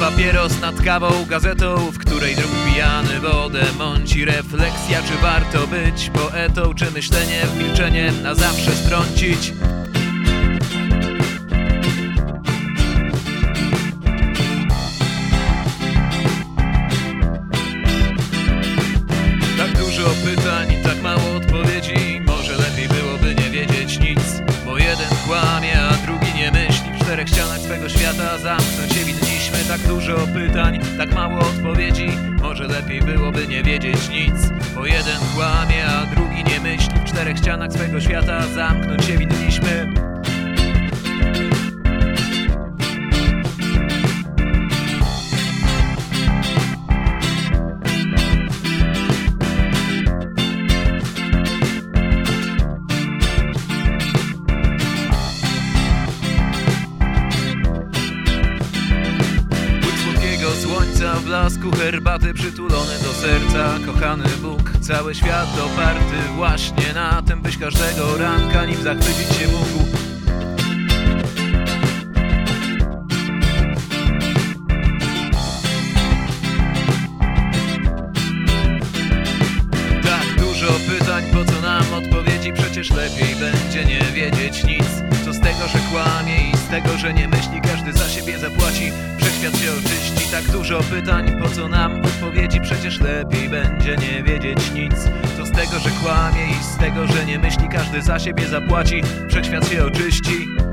papieros nad kawą, gazetą, w której druk pijany wodę mąci Refleksja, czy warto być poetą, czy myślenie w milczenie na zawsze strącić? Tak dużo pytań, tak mało odpowiedzi Może lepiej byłoby nie wiedzieć nic Bo jeden kłamie, a drugi nie myśli W czterech ścianach swego świata winniśmy Tak dużo pytań, tak mało odpowiedzi. Może lepiej byłoby nie wiedzieć nic Bo jeden kłamie, a drugi nie myśli. W czterech ścianach swego świata zamknąć się winniśmy słońca w blasku herbaty przytulone do serca. Kochany Bóg, cały świat oparty właśnie na tym Byś każdego ranka nim zachwycić się mógł. Tak dużo pytań, po co odpowiedzi Przecież lepiej będzie nie wiedzieć nic. Co z tego, że kłamie i z tego, że nie myśli Każdy za siebie zapłaci, wszechświat się oczyści Tak dużo pytań, po co nam odpowiedzi? Przecież lepiej będzie nie wiedzieć nic. Co z tego, że kłamie i z tego, że nie myśli Każdy za siebie zapłaci, wszechświat się oczyści